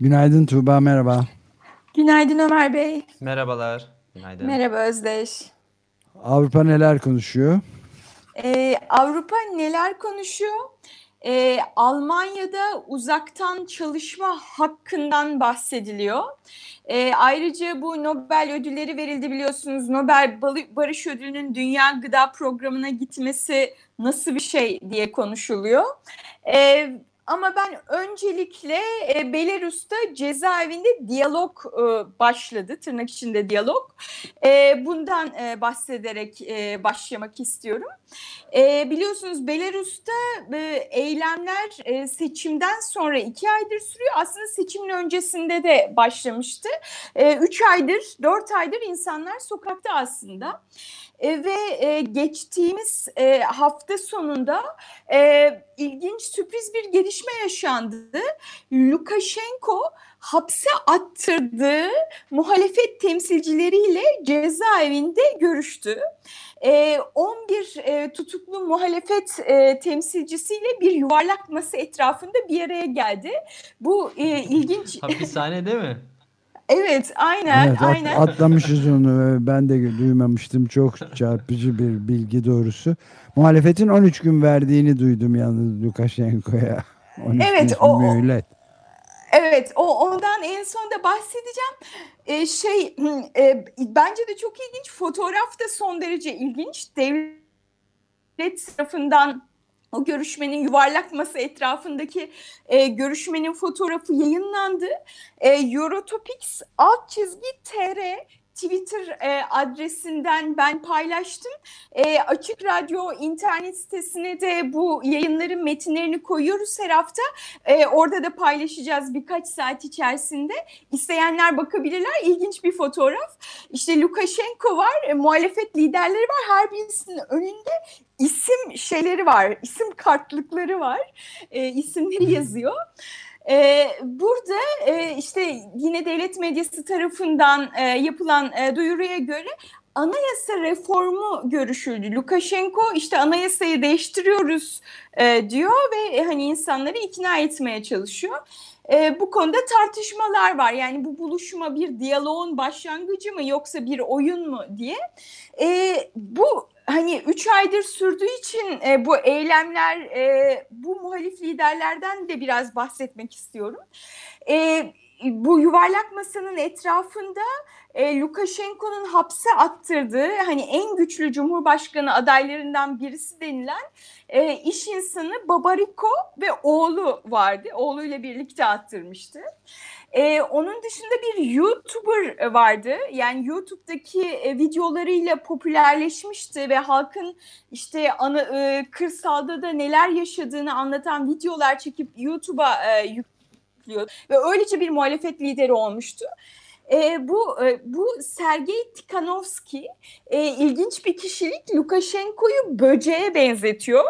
Günaydın Tuğba, merhaba. Günaydın Ömer Bey. Merhabalar. Günaydın. Merhaba Özdeş. Avrupa neler konuşuyor? Ee, Avrupa neler konuşuyor? Ee, Almanya'da uzaktan çalışma hakkından bahsediliyor. Ee, ayrıca bu Nobel ödülleri verildi biliyorsunuz. Nobel Barış Ödülü'nün Dünya Gıda Programı'na gitmesi nasıl bir şey diye konuşuluyor. Ee, ama ben öncelikle e, Belarus'ta cezaevinde diyalog e, başladı, tırnak içinde diyalog. E, bundan e, bahsederek e, başlamak istiyorum. E, biliyorsunuz Belarus'ta e, eylemler e, seçimden sonra iki aydır sürüyor. Aslında seçimin öncesinde de başlamıştı. E, üç aydır, dört aydır insanlar sokakta aslında. E, ve e, geçtiğimiz e, hafta sonunda e, ilginç sürpriz bir gelişme yaşandı. Lukashenko hapse attırdığı muhalefet temsilcileriyle cezaevinde görüştü. E, 11 e, tutuklu muhalefet e, temsilcisiyle bir yuvarlak masa etrafında bir araya geldi. Bu e, ilginç... Hapishane değil mi? Evet, aynen, evet, aynen. Atlamışız onu. Ben de duymamıştım. Çok çarpıcı bir bilgi doğrusu. Muhalefetin 13 gün verdiğini duydum yalnız Lukashenko'ya. Evet, o, mühlet. Evet, o ondan en son da bahsedeceğim. Ee, şey, e, bence de çok ilginç. Fotoğraf da son derece ilginç. Devlet tarafından o görüşmenin yuvarlak masa etrafındaki e, görüşmenin fotoğrafı yayınlandı. E, Eurotopics alt çizgi TR Twitter e, adresinden ben paylaştım. E, Açık Radyo internet sitesine de bu yayınların metinlerini koyuyoruz her hafta. E, orada da paylaşacağız birkaç saat içerisinde. İsteyenler bakabilirler. İlginç bir fotoğraf. İşte Lukashenko var, e, muhalefet liderleri var. Her birisinin önünde isim şeyleri var, isim kartlıkları var. E, isimleri yazıyor. Ee, burada e, işte yine devlet medyası tarafından e, yapılan e, duyuruya göre anayasa reformu görüşüldü. Lukashenko işte anayasayı değiştiriyoruz e, diyor ve hani insanları ikna etmeye çalışıyor. E, bu konuda tartışmalar var. Yani bu buluşma bir diyaloğun başlangıcı mı yoksa bir oyun mu diye. E, bu hani üç aydır sürdüğü için e, bu eylemler, e, bu muhalif liderlerden de biraz bahsetmek istiyorum. E, bu yuvarlak masanın etrafında e, Lukashenko'nun hapse attırdığı hani en güçlü cumhurbaşkanı adaylarından birisi denilen e, iş insanı Babariko ve oğlu vardı. Oğluyla birlikte attırmıştı. Ee, onun dışında bir YouTuber vardı. Yani YouTube'daki e, videolarıyla popülerleşmişti ve halkın işte ana, e, kırsalda da neler yaşadığını anlatan videolar çekip YouTube'a e, yüklüyor ve öylece bir muhalefet lideri olmuştu. E, bu e, bu Sergey Tikhanovski e, ilginç bir kişilik. Lukashenko'yu böceğe benzetiyor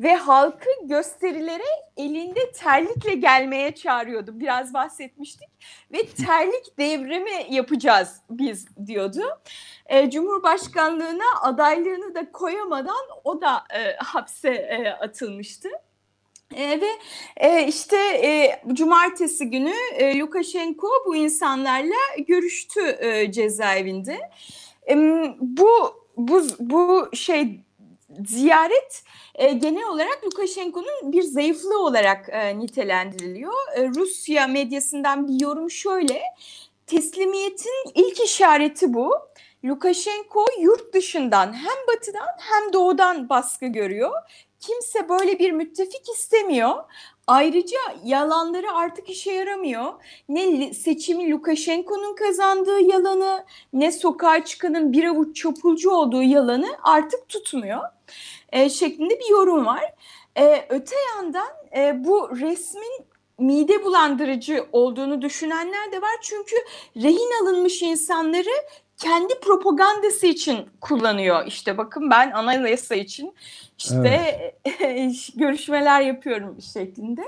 ve halkı gösterilere elinde terlikle gelmeye çağırıyordu. Biraz bahsetmiştik ve terlik devrimi yapacağız biz diyordu. E, Cumhurbaşkanlığına adaylığını da koyamadan o da e, hapse e, atılmıştı. E, ve e, işte e, cumartesi günü e, Lukashenko bu insanlarla görüştü cezaevinde. Bu bu bu şey ziyaret genel olarak Lukashenko'nun bir zayıflığı olarak nitelendiriliyor. Rusya medyasından bir yorum şöyle. Teslimiyetin ilk işareti bu. Lukashenko yurt dışından hem batıdan hem doğudan baskı görüyor kimse böyle bir müttefik istemiyor. Ayrıca yalanları artık işe yaramıyor. Ne seçimi Lukashenko'nun kazandığı yalanı ne sokağa çıkanın bir avuç çapulcu olduğu yalanı artık tutmuyor. E, şeklinde bir yorum var. E, öte yandan e, bu resmin mide bulandırıcı olduğunu düşünenler de var. Çünkü rehin alınmış insanları kendi propagandası için kullanıyor. İşte bakın ben anayasa için işte evet. görüşmeler yapıyorum şeklinde.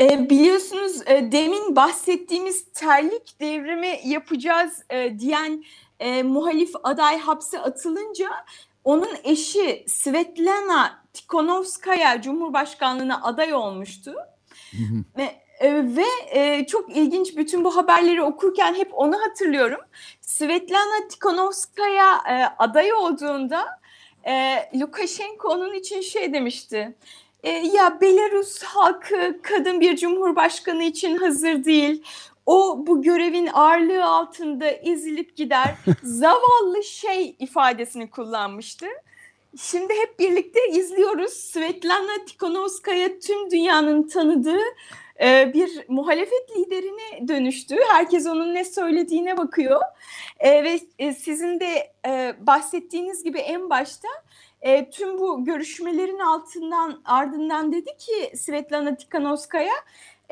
E, biliyorsunuz e, demin bahsettiğimiz terlik devrimi yapacağız e, diyen e, muhalif aday hapse atılınca onun eşi Svetlana Tikhonovskaya Cumhurbaşkanlığına aday olmuştu. ve e, ve e, çok ilginç bütün bu haberleri okurken hep onu hatırlıyorum. Svetlana Tikhonovskaya e, aday olduğunda e, Lukashenko onun için şey demişti. E, ya Belarus halkı kadın bir cumhurbaşkanı için hazır değil. O bu görevin ağırlığı altında ezilip gider. Zavallı şey ifadesini kullanmıştı. Şimdi hep birlikte izliyoruz. Svetlana Tikhonovskaya tüm dünyanın tanıdığı e, bir muhalefet liderine dönüştü. Herkes onun ne söylediğine bakıyor. E, ve e, sizin de bahsettiğiniz gibi en başta tüm bu görüşmelerin altından ardından dedi ki Svetlana Tikhanovskaya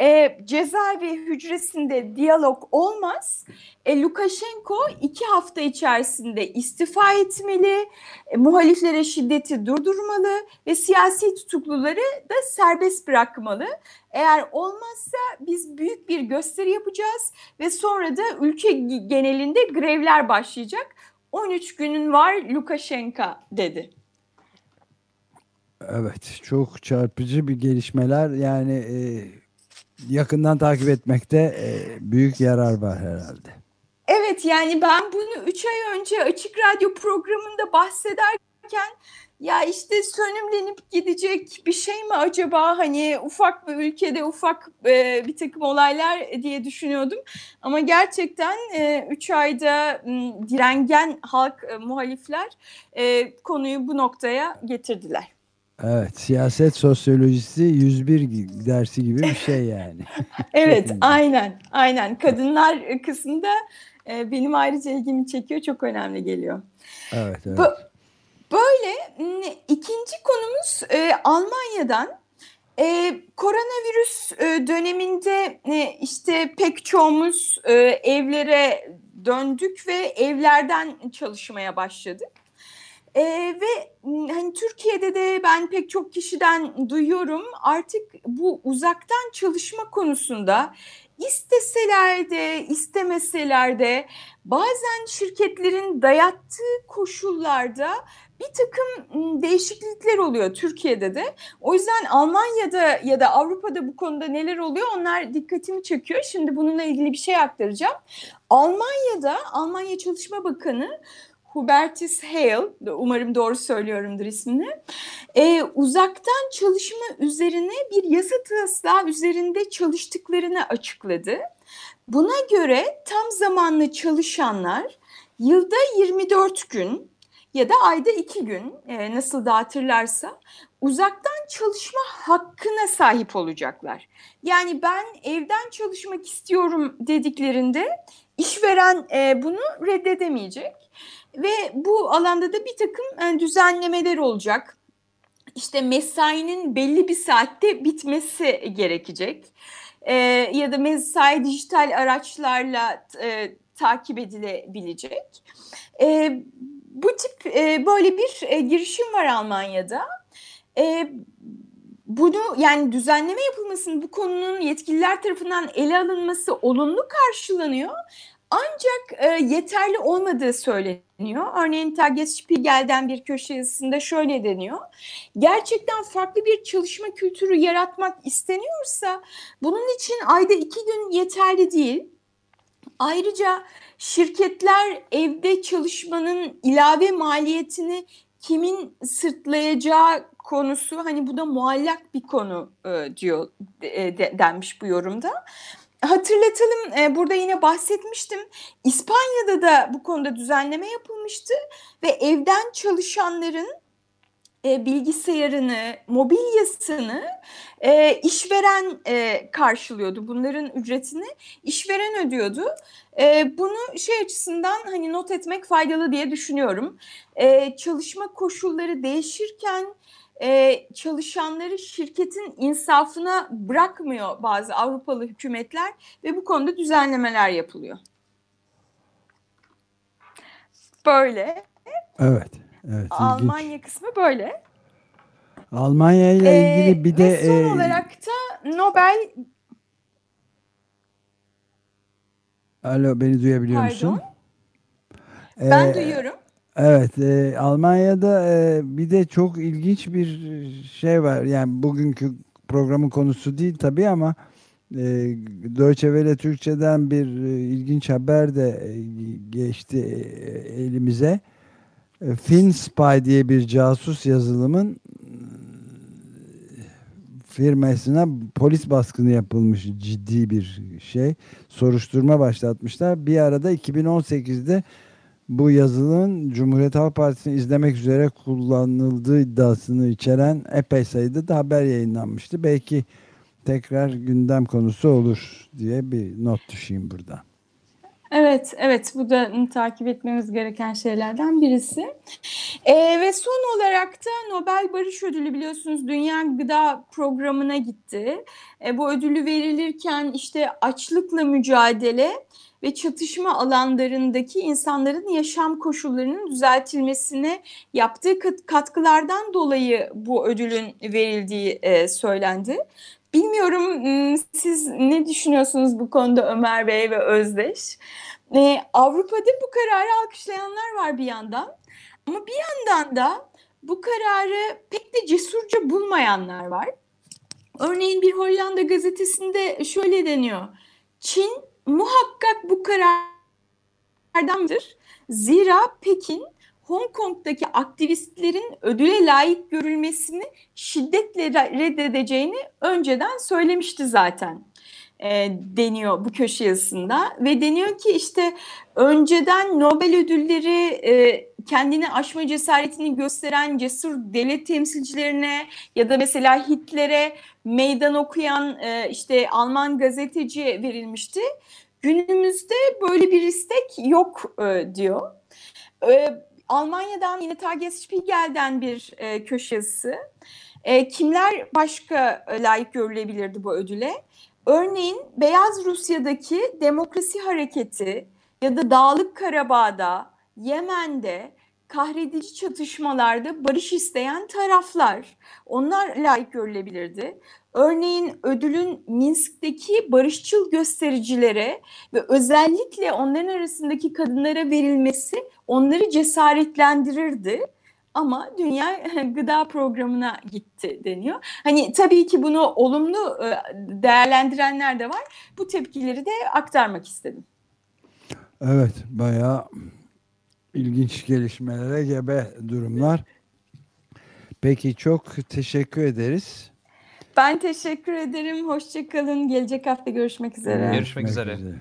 e, cezaevi hücresinde diyalog olmaz. E, Lukashenko iki hafta içerisinde istifa etmeli, e, muhaliflere şiddeti durdurmalı ve siyasi tutukluları da serbest bırakmalı. Eğer olmazsa biz büyük bir gösteri yapacağız ve sonra da ülke genelinde grevler başlayacak. 13 günün var Lukashenko dedi. Evet çok çarpıcı bir gelişmeler yani e, yakından takip etmekte e, büyük yarar var herhalde. Evet yani ben bunu 3 ay önce Açık Radyo programında bahsederken ya işte sönümlenip gidecek bir şey mi acaba hani ufak bir ülkede ufak e, bir takım olaylar diye düşünüyordum. Ama gerçekten 3 e, ayda direngen halk muhalifler konuyu bu noktaya getirdiler. Evet, siyaset sosyolojisi 101 dersi gibi bir şey yani. evet, aynen, aynen. Kadınlar kısmında e, benim ayrıca ilgimi çekiyor, çok önemli geliyor. Evet, evet. böyle ikinci konumuz e, Almanya'dan. E, koronavirüs e, döneminde e, işte pek çoğumuz e, evlere döndük ve evlerden çalışmaya başladık. E, ve hani Türkiye'de de ben pek çok kişiden duyuyorum artık bu uzaktan çalışma konusunda isteseler de istemeseler de bazen şirketlerin dayattığı koşullarda bir takım değişiklikler oluyor Türkiye'de de. O yüzden Almanya'da ya da Avrupa'da bu konuda neler oluyor onlar dikkatimi çekiyor. Şimdi bununla ilgili bir şey aktaracağım. Almanya'da Almanya Çalışma Bakanı Hubertus Hale, umarım doğru söylüyorumdur ismini, e, uzaktan çalışma üzerine bir yasa taslağı üzerinde çalıştıklarını açıkladı. Buna göre tam zamanlı çalışanlar yılda 24 gün ya da ayda 2 gün e, nasıl da hatırlarsa uzaktan çalışma hakkına sahip olacaklar. Yani ben evden çalışmak istiyorum dediklerinde işveren e, bunu reddedemeyecek. Ve bu alanda da bir takım e, düzenlemeler olacak. İşte mesainin belli bir saatte bitmesi gerekecek. Ee, ya da mesai dijital araçlarla e, takip edilebilecek. E, bu tip e, böyle bir e, girişim var Almanya'da. E, bunu yani düzenleme yapılmasının bu konunun yetkililer tarafından ele alınması olumlu karşılanıyor. Ancak e, yeterli olmadığı söyleniyor. Örneğin Tagesspiegel'den bir köşe yazısında şöyle deniyor. Gerçekten farklı bir çalışma kültürü yaratmak isteniyorsa bunun için ayda iki gün yeterli değil. Ayrıca şirketler evde çalışmanın ilave maliyetini kimin sırtlayacağı konusu hani bu da muallak bir konu e, diyor e, de, denmiş bu yorumda. Hatırlatalım e, burada yine bahsetmiştim. İspanya'da da bu konuda düzenleme yapılmıştı ve evden çalışanların e, bilgisayarını, mobilyasını e, işveren karşılıyordu. Bunların ücretini işveren ödüyordu. Bunu şey açısından hani not etmek faydalı diye düşünüyorum. Çalışma koşulları değişirken e, çalışanları şirketin insafına bırakmıyor bazı Avrupalı hükümetler ve bu konuda düzenlemeler yapılıyor. Böyle. Evet. Evet. Almanya ilginç. kısmı böyle. Almanya ile Ee, ilgili bir ve de son e, olarak da Nobel Alo beni duyabiliyor Pardon. musun? ben Ee, duyuyorum. Evet, e, Almanya'da e, bir de çok ilginç bir şey var. Yani bugünkü programın konusu değil tabii ama e, Deutsche Welle Türkçe'den bir e, ilginç haber de e, geçti e, elimize. E, FinSpy diye bir casus yazılımın e, firmasına polis baskını yapılmış ciddi bir şey. Soruşturma başlatmışlar. Bir arada 2018'de bu yazılımın Cumhuriyet Halk Partisi'ni izlemek üzere kullanıldığı iddiasını içeren epey sayıda da haber yayınlanmıştı. Belki tekrar gündem konusu olur diye bir not düşeyim burada. Evet, evet bu da takip etmemiz gereken şeylerden birisi. Ee, ve son olarak da Nobel Barış Ödülü biliyorsunuz Dünya Gıda Programı'na gitti. Ee, bu ödülü verilirken işte açlıkla mücadele ve çatışma alanlarındaki insanların yaşam koşullarının düzeltilmesine yaptığı katkılardan dolayı bu ödülün verildiği e, söylendi. Bilmiyorum siz ne düşünüyorsunuz bu konuda Ömer Bey ve Özdeş? Ee, Avrupa'da bu kararı alkışlayanlar var bir yandan ama bir yandan da bu kararı pek de cesurca bulmayanlar var. Örneğin bir Hollanda gazetesinde şöyle deniyor. Çin muhakkak bu karardandır. Zira Pekin Hong Kong'daki aktivistlerin ödüle layık görülmesini şiddetle reddedeceğini önceden söylemişti zaten e, deniyor bu köşe yazısında ve deniyor ki işte önceden Nobel ödülleri e, kendini aşma cesaretini gösteren cesur devlet temsilcilerine ya da mesela Hitler'e meydan okuyan e, işte Alman gazeteci verilmişti. Günümüzde böyle bir istek yok e, diyor. E, Almanya'dan yine Tages Spiegel'den bir e, köşe yazısı. E, kimler başka e, layık görülebilirdi bu ödüle? Örneğin Beyaz Rusya'daki demokrasi hareketi ya da Dağlık Karabağ'da, Yemen'de kahredici çatışmalarda barış isteyen taraflar. Onlar layık görülebilirdi. Örneğin ödülün Minsk'teki barışçıl göstericilere ve özellikle onların arasındaki kadınlara verilmesi onları cesaretlendirirdi. Ama Dünya Gıda Programı'na gitti deniyor. Hani tabii ki bunu olumlu e, değerlendirenler de var. Bu tepkileri de aktarmak istedim. Evet, bayağı ilginç gelişmelere gebe durumlar. Peki çok teşekkür ederiz. Ben teşekkür ederim. Hoşçakalın. Gelecek hafta görüşmek üzere. Görüşmek, görüşmek üzere. üzere.